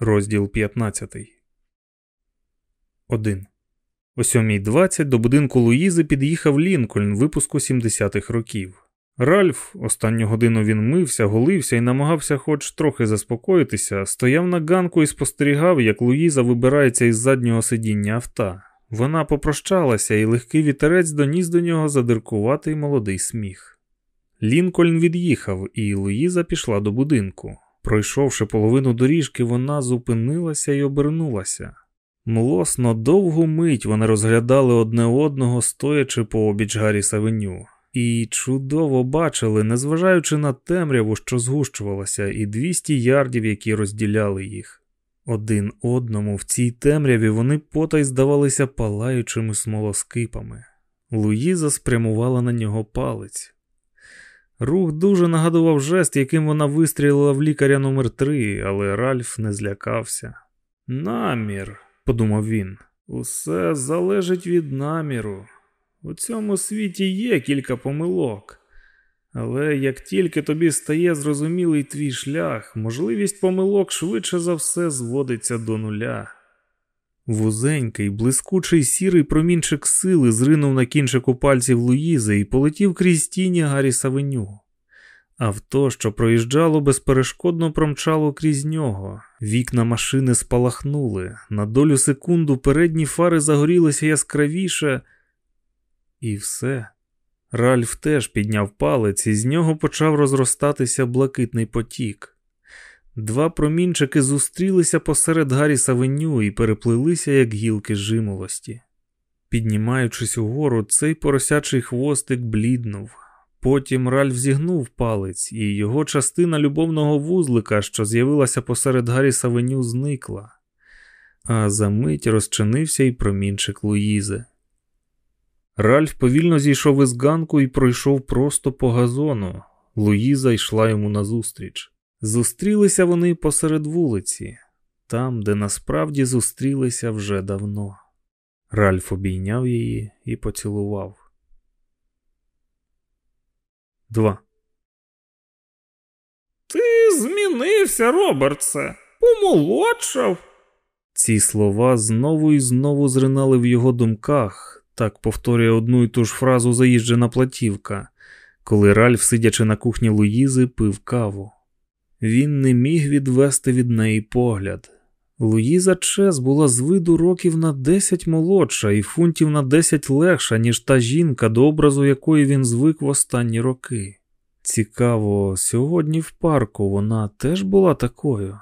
Розділ 15. 1. О 7.20 до будинку Луїзи під'їхав Лінкольн випуску 70-х років. Ральф, останню годину він мився, голився і намагався хоч трохи заспокоїтися, стояв на ганку і спостерігав, як Луїза вибирається із заднього сидіння авто. Вона попрощалася, і легкий вітерець доніс до нього задиркуватий молодий сміх. Лінкольн від'їхав, і Луїза пішла до будинку. Пройшовши половину доріжки, вона зупинилася і обернулася. Млосно довгу мить вони розглядали одне одного, стоячи по обіч Гарріс Авеню. І чудово бачили, незважаючи на темряву, що згущувалася, і 200 ярдів, які розділяли їх. Один одному в цій темряві вони потай здавалися палаючими смолоскипами. Луїза спрямувала на нього палець. Рух дуже нагадував жест, яким вона вистрілила в лікаря номер 3 але Ральф не злякався. Намір, подумав він, усе залежить від наміру. У цьому світі є кілька помилок. Але як тільки тобі стає зрозумілий твій шлях, можливість помилок швидше за все зводиться до нуля. Вузенький, блискучий сірий промінчик сили зринув на кінчику пальців Луїзи і полетів крізь тіні Гаррі Савеню. Авто, що проїжджало, безперешкодно промчало крізь нього. Вікна машини спалахнули. На долю секунду передні фари загорілися яскравіше, і все. Ральф теж підняв палець, і з нього почав розростатися блакитний потік. Два промінчики зустрілися посеред Гаррі Савеню і переплилися, як гілки жимолості. Піднімаючись угору, цей поросячий хвостик бліднув. Потім Ральф зігнув палець, і його частина любовного вузлика, що з'явилася посеред Гаррі Савеню, зникла, а за мить розчинився й промінчик Луїзи. Ральф повільно зійшов із ганку і пройшов просто по газону. Луїза йшла йому назустріч. Зустрілися вони посеред вулиці, там, де насправді зустрілися вже давно. Ральф обійняв її і поцілував. 2. Ти змінився, Робертсе, помолодшав. Ці слова знову і знову зринали в його думках. Так повторює одну і ту ж фразу заїжджена платівка, коли Ральф, сидячи на кухні Луїзи, пив каву. Він не міг відвести від неї погляд. Луїза Чес була з виду років на десять молодша і фунтів на десять легша, ніж та жінка, до образу якої він звик в останні роки. Цікаво, сьогодні в парку вона теж була такою.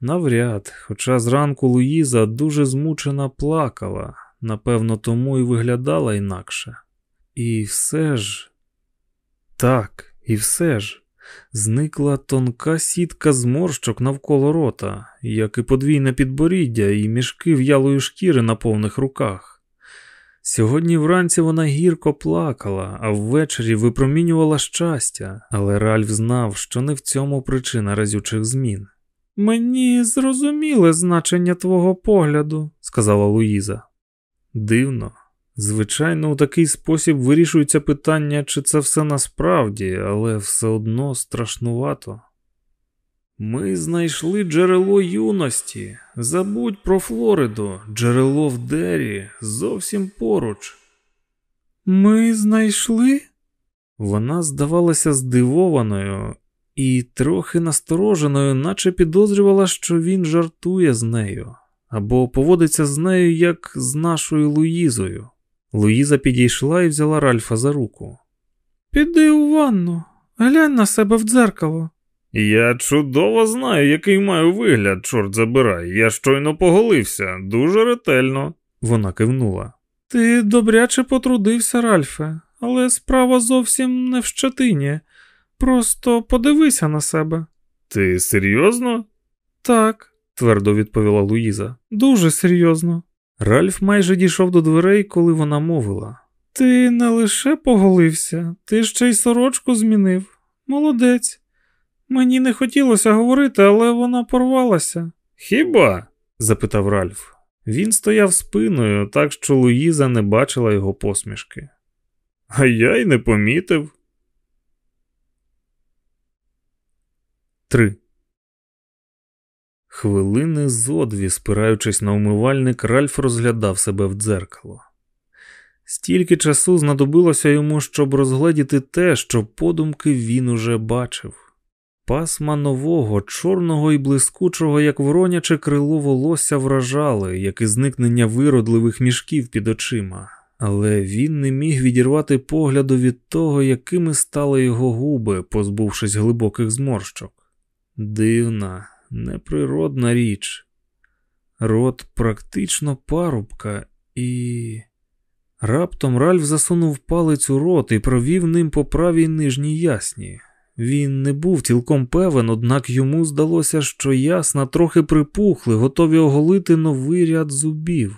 Навряд, хоча зранку Луїза дуже змучена плакала, напевно, тому і виглядала інакше. І все ж, так, і все ж, зникла тонка сітка зморщок навколо рота, як і подвійне підборіддя, і мішки в'ялої шкіри на повних руках. Сьогодні вранці вона гірко плакала, а ввечері випромінювала щастя, але Ральф знав, що не в цьому причина разючих змін. Мені зрозуміле значення твого погляду, сказала Луїза. Дивно. Звичайно, у такий спосіб вирішується питання, чи це все насправді, але все одно страшнувато. Ми знайшли джерело юності. Забудь про Флориду, джерело в Дері, зовсім поруч. Ми знайшли? Вона здавалася здивованою і трохи настороженою, наче підозрювала, що він жартує з нею або поводиться з нею, як з нашою Луїзою. Луїза підійшла і взяла Ральфа за руку. Піди у ванну, глянь на себе в дзеркало. Я чудово знаю, який маю вигляд, чорт забирай. Я щойно поголився, дуже ретельно. Вона кивнула. Ти добряче потрудився, Ральфе, але справа зовсім не в щетині. Просто подивися на себе. Ти серйозно? Так твердо відповіла Луїза. Дуже серйозно. Ральф майже дійшов до дверей, коли вона мовила. Ти не лише поголився, ти ще й сорочку змінив. Молодець. Мені не хотілося говорити, але вона порвалася. Хіба? запитав Ральф. Він стояв спиною, так що Луїза не бачила його посмішки. А я й не помітив. 3. Хвилини зодві, спираючись на умивальник, Ральф розглядав себе в дзеркало. Стільки часу знадобилося йому, щоб розгледіти те, що подумки він уже бачив. Пасма нового, чорного і блискучого, як вороняче крило волосся вражали, як і зникнення виродливих мішків під очима, але він не міг відірвати погляду від того, якими стали його губи, позбувшись глибоких зморщок. Дивна, неприродна річ. Рот практично парубка, і. Раптом Ральф засунув палець у рот і провів ним по правій нижній ясні. Він не був цілком певен, однак йому здалося, що ясна трохи припухли, готові оголити новий ряд зубів.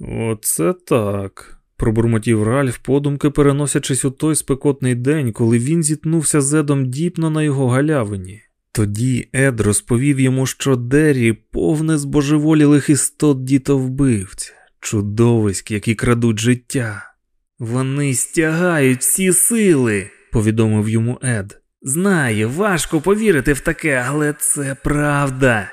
Оце так, пробурмотів Ральф, подумки переносячись у той спекотний день, коли він зіткнувся з Едом діпно на його галявині. Тоді Ед розповів йому, що Деррі повне збожеволілих істот дітовбивць, чудовиськ, які крадуть життя. Вони стягають всі сили, повідомив йому Ед. Знаю, важко повірити в таке, але це правда.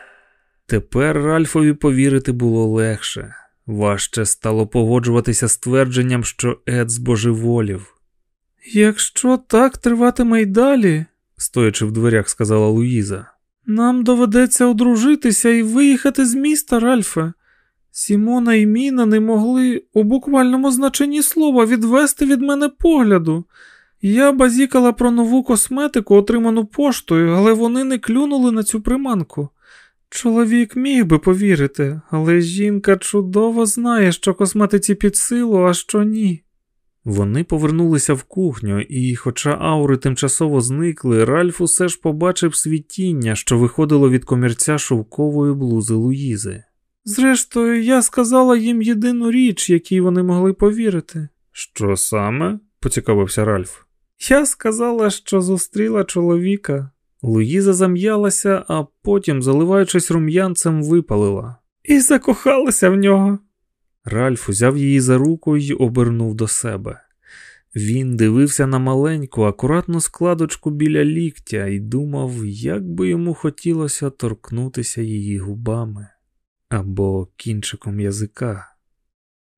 Тепер Ральфові повірити було легше. Важче стало погоджуватися з твердженням, що Ед збожеволів. Якщо так триватиме й далі, стоячи в дверях, сказала Луїза, нам доведеться одружитися і виїхати з міста, Ральфе. Сімона і Міна не могли у буквальному значенні слова відвести від мене погляду. Я базікала про нову косметику, отриману поштою, але вони не клюнули на цю приманку. Чоловік міг би повірити, але жінка чудово знає, що косметиці під силу, а що ні. Вони повернулися в кухню, і, хоча аури тимчасово зникли, Ральф усе ж побачив світіння, що виходило від комірця шовкової блузи Луїзи. Зрештою, я сказала їм єдину річ, якій вони могли повірити. Що саме? поцікавився Ральф. Я сказала, що зустріла чоловіка. Луїза зам'ялася, а потім, заливаючись рум'янцем, випалила. І закохалася в нього. Ральф узяв її за руку і обернув до себе. Він дивився на маленьку, акуратну складочку біля ліктя і думав, як би йому хотілося торкнутися її губами або кінчиком язика.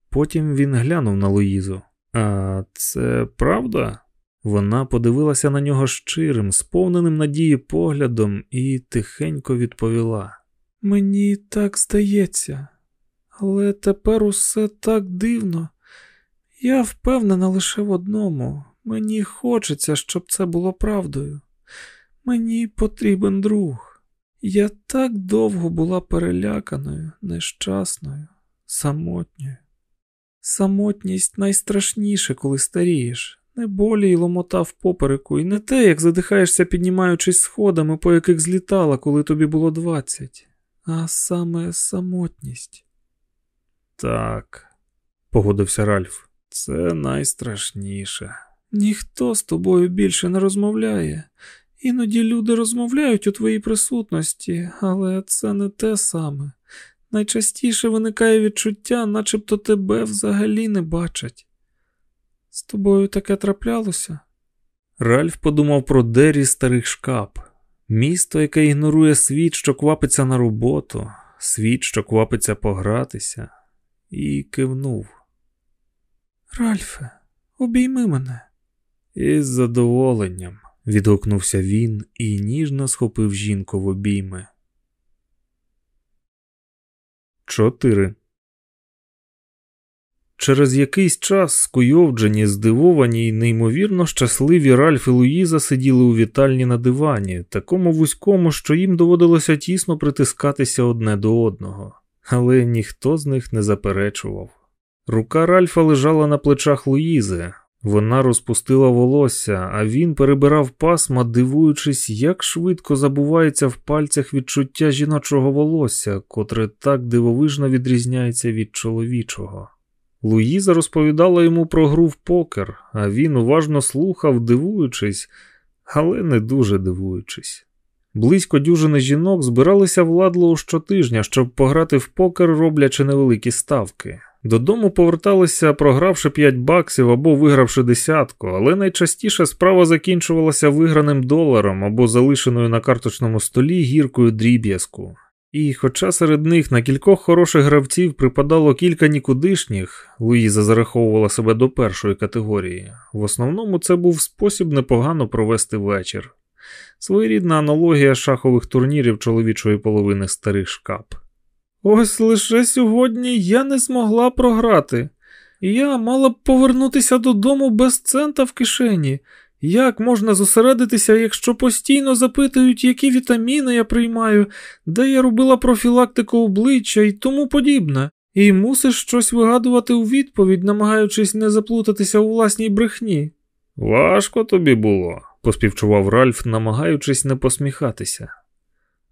Потім він глянув на Луїзу. А це правда? Вона подивилася на нього щирим, сповненим надії поглядом, і тихенько відповіла: Мені так здається, але тепер усе так дивно. Я впевнена лише в одному. Мені хочеться, щоб це було правдою. Мені потрібен друг. Я так довго була переляканою, нещасною, самотньою. Самотність найстрашніше, коли старієш. Не болі й ломота в попереку, і не те, як задихаєшся, піднімаючись сходами, по яких злітала, коли тобі було двадцять, а саме самотність. Так, погодився Ральф, це найстрашніше. Ніхто з тобою більше не розмовляє. Іноді люди розмовляють у твоїй присутності, але це не те саме. Найчастіше виникає відчуття, начебто тебе взагалі не бачать. З тобою таке траплялося? Ральф подумав про Дері старих шкап, місто, яке ігнорує світ, що квапиться на роботу, світ, що квапиться погратися, і кивнув. Ральфе, обійми мене. Із задоволенням, відгукнувся він і ніжно схопив жінку в обійми. 4. Через якийсь час скуйовджені, здивовані й неймовірно щасливі Ральф і Луїза сиділи у вітальні на дивані, такому вузькому, що їм доводилося тісно притискатися одне до одного, але ніхто з них не заперечував. Рука Ральфа лежала на плечах Луїзи, вона розпустила волосся, а він перебирав пасма, дивуючись, як швидко забувається в пальцях відчуття жіночого волосся, котре так дивовижно відрізняється від чоловічого. Луїза розповідала йому про гру в покер, а він уважно слухав, дивуючись, але не дуже дивуючись. Близько дюжини жінок збиралися в Ладлоу щотижня, щоб пограти в покер, роблячи невеликі ставки. Додому поверталися, програвши 5 баксів або вигравши десятку, але найчастіше справа закінчувалася виграним доларом або залишеною на карточному столі гіркою дріб'язку. І, хоча серед них на кількох хороших гравців припадало кілька нікудишніх, Луїза зараховувала себе до першої категорії, в основному це був спосіб непогано провести вечір. Своєрідна аналогія шахових турнірів чоловічої половини старих шкап. Ось лише сьогодні я не змогла програти. Я мала б повернутися додому без цента в кишені. Як можна зосередитися, якщо постійно запитують, які вітаміни я приймаю, де я робила профілактику обличчя і тому подібне, і мусиш щось вигадувати у відповідь, намагаючись не заплутатися у власній брехні? Важко тобі було, поспівчував Ральф, намагаючись не посміхатися.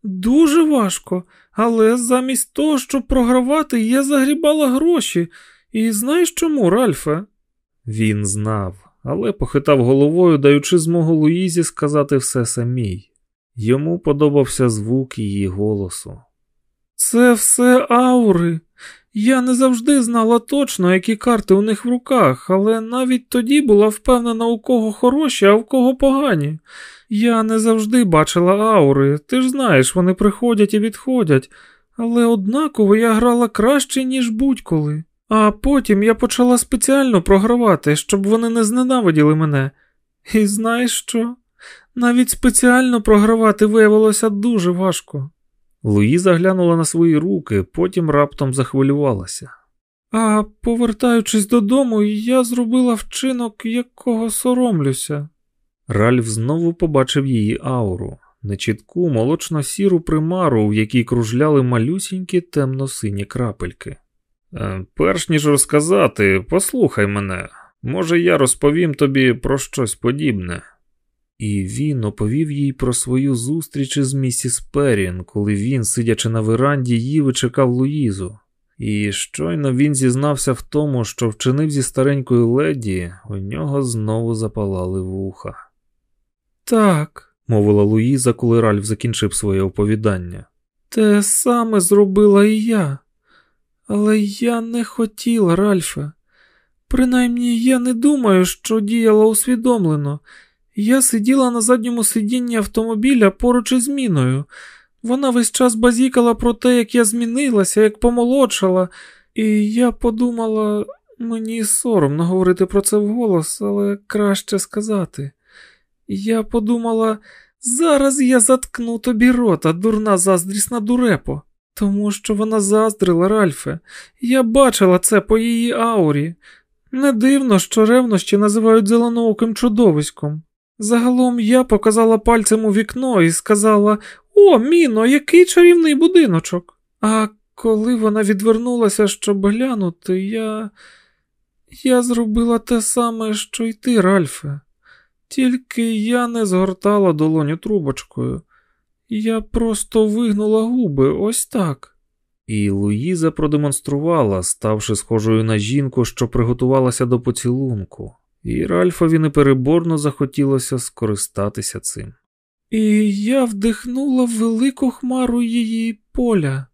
Дуже важко, але замість того, щоб програвати, я загрібала гроші. І знаєш чому, Ральфе? Він знав, але похитав головою, даючи змогу Луїзі сказати все самій. Йому подобався звук її голосу. Це все аури. Я не завжди знала точно, які карти у них в руках, але навіть тоді була впевнена, у кого хороші, а в кого погані. Я не завжди бачила аури, ти ж знаєш, вони приходять і відходять, але однаково я грала краще, ніж будь-коли. А потім я почала спеціально програвати, щоб вони не зненавиділи мене. І знаєш що? Навіть спеціально програвати виявилося дуже важко. Луїза глянула на свої руки, потім раптом захвилювалася. А повертаючись додому, я зробила вчинок, якого соромлюся. Ральф знову побачив її ауру, нечітку молочно сіру примару, в якій кружляли малюсінькі темно-сині крапельки. Е, перш ніж розказати, послухай мене, може, я розповім тобі про щось подібне. І він оповів їй про свою зустріч із місіс Перрін, коли він, сидячи на веранді, їв і чекав Луїзу. І щойно він зізнався в тому, що вчинив зі старенькою леді, у нього знову запалали вуха. Так, мовила Луїза, коли Ральф закінчив своє оповідання. Те саме зробила і я. Але я не хотіла, Ральфе. Принаймні, я не думаю, що діяла усвідомлено. Я сиділа на задньому сидінні автомобіля поруч із міною. Вона весь час базікала про те, як я змінилася, як помолодшала, і я подумала, мені соромно говорити про це вголос, але краще сказати. Я подумала, зараз я заткну тобі рота, дурна заздрісна дурепо. Тому що вона заздрила Ральфе, я бачила це по її аурі. Не дивно, що ревнощі називають зеленооким чудовиськом. Загалом я показала пальцем у вікно і сказала: О, міно, який чарівний будиночок. А коли вона відвернулася, щоб глянути, я. Я зробила те саме, що й ти, Ральфе. Тільки я не згортала долоню трубочкою. Я просто вигнула губи ось так. І Луїза продемонструвала, ставши схожою на жінку, що приготувалася до поцілунку, і Ральфові непереборно захотілося скористатися цим. І я вдихнула велику хмару її поля.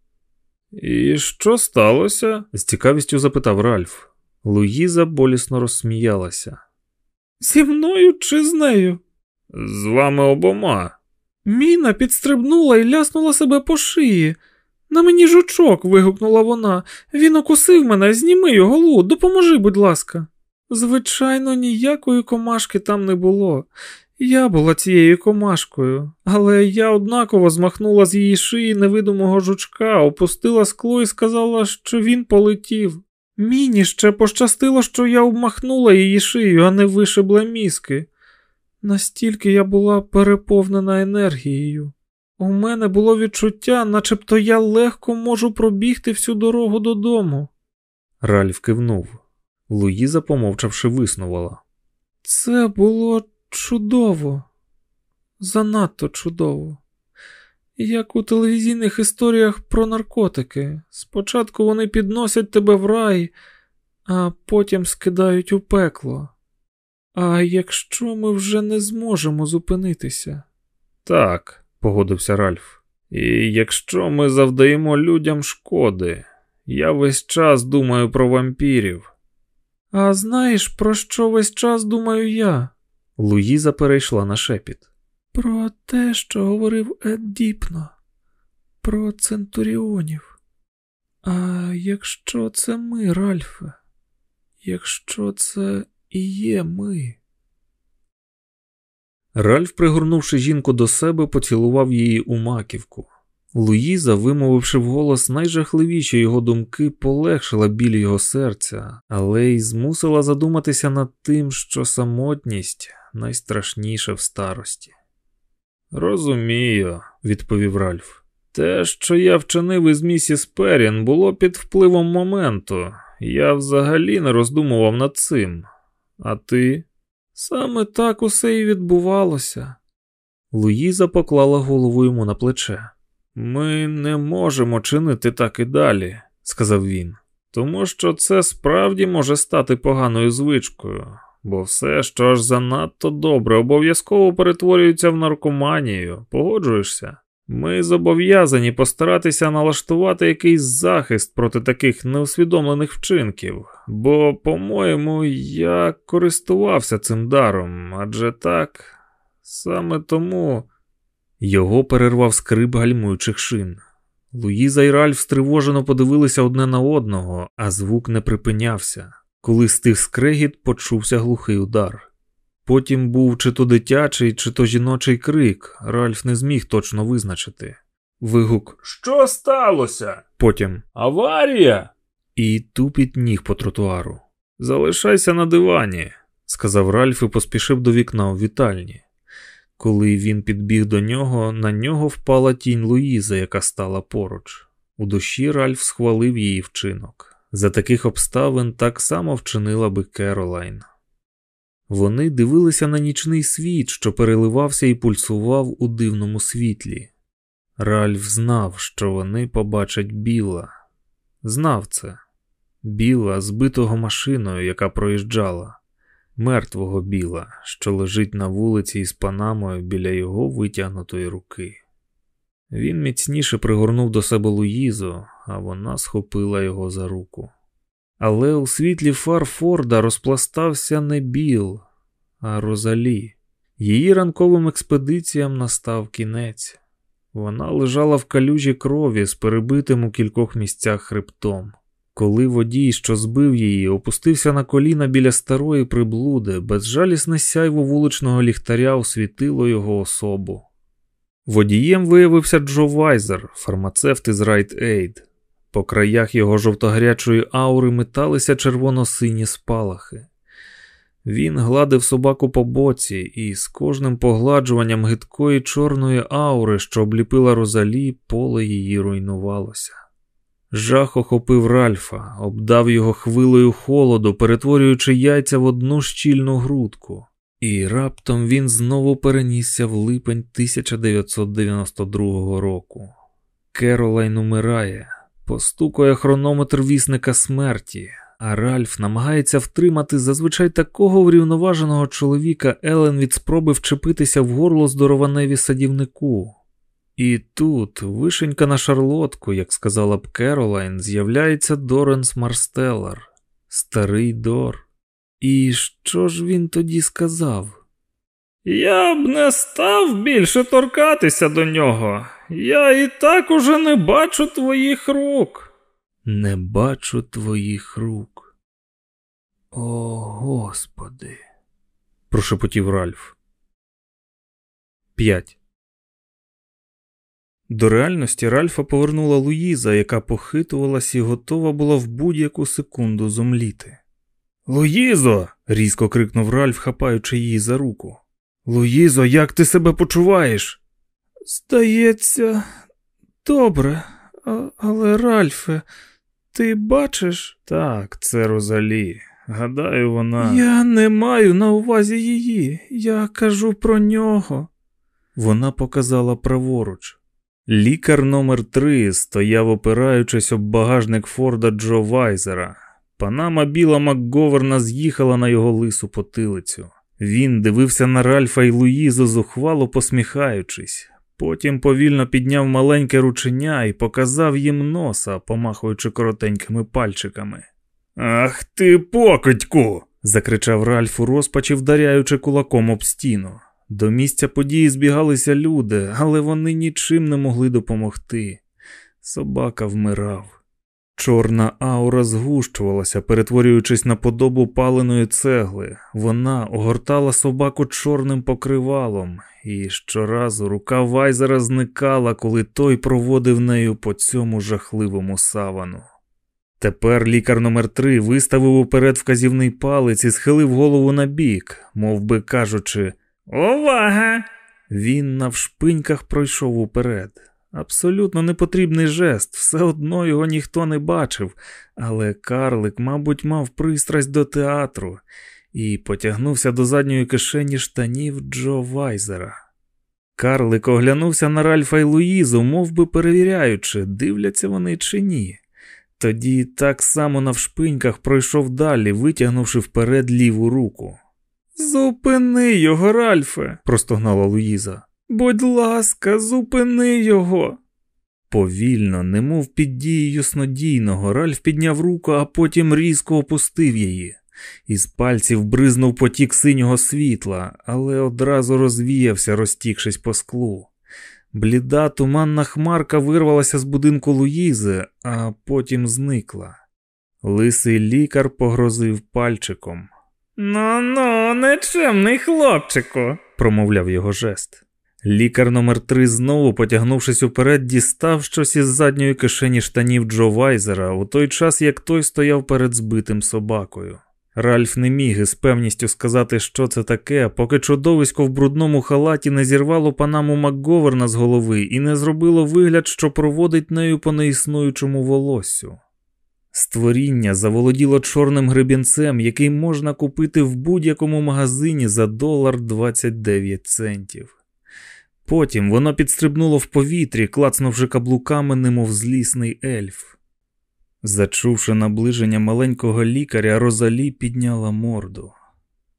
І що сталося? з цікавістю запитав Ральф. Луїза болісно розсміялася. Зі мною чи з нею? З вами обома. Міна підстрибнула і ляснула себе по шиї. На мені жучок. вигукнула вона. Він укусив мене, зніми його, Лу, допоможи, будь ласка. Звичайно, ніякої комашки там не було. Я була цією комашкою, але я однаково змахнула з її шиї невидимого жучка, опустила скло і сказала, що він полетів. Міні ще пощастило, що я обмахнула її шию, а не вишибла мізки. Настільки я була переповнена енергією. У мене було відчуття, начебто я легко можу пробігти всю дорогу додому. Ральф кивнув. Луїза, помовчавши, виснувала. Це було чудово, занадто чудово. Як у телевізійних історіях про наркотики. Спочатку вони підносять тебе в рай, а потім скидають у пекло. А якщо ми вже не зможемо зупинитися? Так, погодився Ральф. І якщо ми завдаємо людям шкоди, я весь час думаю про вампірів. А знаєш, про що весь час думаю я? Луїза перейшла на шепіт. Про те, що говорив Ед Діпно, про центуріонів. А якщо це ми, Ральфе, якщо це і є ми. Ральф, пригорнувши жінку до себе, поцілував її у маківку. Луїза, вимовивши вголос найжахливіші його думки, полегшила біль його серця, але й змусила задуматися над тим, що самотність найстрашніша в старості. Розумію, відповів Ральф. Те, що я вчинив із місіс Перрін, було під впливом моменту. Я взагалі не роздумував над цим. А ти? Саме так усе і відбувалося. Луїза поклала голову йому на плече. Ми не можемо чинити так і далі, сказав він, тому що це справді може стати поганою звичкою, бо все, що аж занадто добре, обов'язково перетворюється в наркоманію, погоджуєшся? Ми зобов'язані постаратися налаштувати якийсь захист проти таких неусвідомлених вчинків, бо, по-моєму, я користувався цим даром, адже так, саме тому. Його перервав скрип гальмуючих шин. Луїза і Ральф стривожено подивилися одне на одного, а звук не припинявся. Коли стих скрегіт, почувся глухий удар. Потім був чи то дитячий, чи то жіночий крик, Ральф не зміг точно визначити. Вигук Що сталося? Потім Аварія. І тупіт ніг по тротуару. Залишайся на дивані, сказав Ральф і поспішив до вікна у вітальні. Коли він підбіг до нього, на нього впала тінь Луїза, яка стала поруч. У душі Ральф схвалив її вчинок. За таких обставин так само вчинила би Керолайн. Вони дивилися на нічний світ, що переливався і пульсував у дивному світлі. Ральф знав, що вони побачать біла. Знав це біла, збитого машиною, яка проїжджала, мертвого біла, що лежить на вулиці із панамою біля його витягнутої руки. Він міцніше пригорнув до себе Луїзу, а вона схопила його за руку. Але у світлі фар Форда розпластався не Біл, а Розалі. Її ранковим експедиціям настав кінець. Вона лежала в калюжі крові з перебитим у кількох місцях хребтом. Коли водій, що збив її, опустився на коліна біля старої приблуди, безжалісне сяйво вуличного ліхтаря освітило його особу. Водієм виявився Джо Вайзер, фармацевт із Rite Aid. По краях його жовтогарячої аури металися червоно-сині спалахи. Він гладив собаку по боці, і з кожним погладжуванням гидкої чорної аури, що обліпила розалі, поле її руйнувалося. Жах охопив Ральфа, обдав його хвилею холоду, перетворюючи яйця в одну щільну грудку, і раптом він знову перенісся в липень 1992 року. Керолайн умирає, постукує хронометр вісника смерті, а Ральф намагається втримати зазвичай такого врівноваженого чоловіка Елен від спроби вчепитися в горло здорованеві садівнику. І тут, вишенька на шарлотку, як сказала б Керолайн, з'являється Доренс Марстеллар, старий Дор. І що ж він тоді сказав? Я б не став більше торкатися до нього. Я і так уже не бачу твоїх рук. Не бачу твоїх рук. О, Господи, прошепотів Ральф. 5. До реальності Ральфа повернула Луїза, яка похитувалась і готова була в будь-яку секунду зомліти. Луїзо. різко крикнув Ральф, хапаючи її за руку. Луїзо, як ти себе почуваєш? Здається, добре, а, але Ральфе, ти бачиш? Так, це Розалі. Гадаю, вона. Я не маю на увазі її. Я кажу про нього. Вона показала праворуч. Лікар номер 3 стояв, опираючись об багажник Форда Джо Вайзера. Панама біла Макговерна з'їхала на його лису потилицю. Він дивився на Ральфа і Луїзу, зухвало посміхаючись. Потім повільно підняв маленьке рученя і показав їм носа, помахуючи коротенькими пальчиками. Ах ти, покидьку! закричав Ральф у розпачі, вдаряючи кулаком об стіну. До місця події збігалися люди, але вони нічим не могли допомогти. Собака вмирав. Чорна аура згущувалася, перетворюючись на подобу паленої цегли. Вона огортала собаку чорним покривалом, і щоразу рука Вайзера зникала, коли той проводив нею по цьому жахливому савану. Тепер лікар номер 3 виставив уперед вказівний палець і схилив голову на бік, мов би кажучи, Увага! Він навшпиньках пройшов уперед. Абсолютно непотрібний жест, все одно його ніхто не бачив, але карлик, мабуть, мав пристрасть до театру і потягнувся до задньої кишені штанів Джо Вайзера. Карлик оглянувся на Ральфа й Луїзу, мов би перевіряючи, дивляться вони чи ні. Тоді так само навшпиньках пройшов далі, витягнувши вперед ліву руку. Зупини його, Ральфе, простогнала Луїза. Будь ласка, зупини його. Повільно, немов під дією снодійного, Ральф підняв руку, а потім різко опустив її. Із пальців бризнув потік синього світла, але одразу розвіявся, розтікшись по склу. Бліда туманна хмарка вирвалася з будинку Луїзи, а потім зникла. Лисий лікар погрозив пальчиком. Ну ну, нечемний хлопчику, промовляв його жест. Лікар номер 3 знову, потягнувшись уперед, дістав щось із задньої кишені штанів Джо Вайзера у той час, як той стояв перед збитим собакою. Ральф не міг із певністю сказати, що це таке, поки чудовисько в брудному халаті не зірвало панаму Макговерна з голови і не зробило вигляд, що проводить нею по неіснуючому волоссю. Створіння заволоділо чорним гребінцем, який можна купити в будь-якому магазині за долар 29 центів. Потім воно підстрибнуло в повітрі, клацнувши каблуками, немов злісний ельф. Зачувши наближення маленького лікаря, Розалі підняла морду,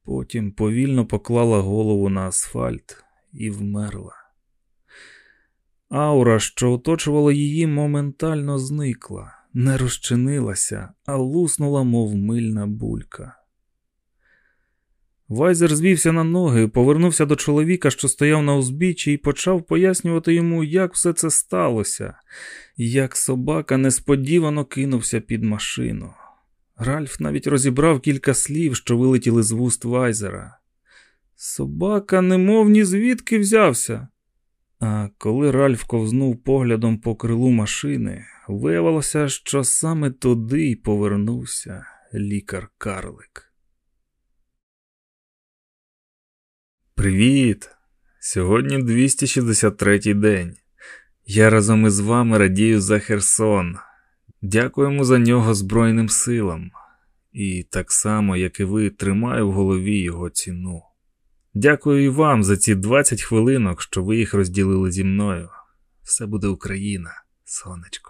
потім повільно поклала голову на асфальт і вмерла. Аура, що оточувала її, моментально зникла, не розчинилася, а луснула, мов мильна булька. Вайзер звівся на ноги, повернувся до чоловіка, що стояв на узбіччі, і почав пояснювати йому, як все це сталося, як собака несподівано кинувся під машину. Ральф навіть розібрав кілька слів, що вилетіли з вуст Вайзера. Собака, немов ні звідки взявся. А коли Ральф ковзнув поглядом по крилу машини, виявилося, що саме туди й повернувся лікар Карлик. Привіт! Сьогодні 263-й день. Я разом із вами радію за Херсон. Дякуємо за нього Збройним силам. І так само, як і ви, тримаю в голові його ціну. Дякую і вам за ці 20 хвилинок, що ви їх розділили зі мною. Все буде Україна, сонечко.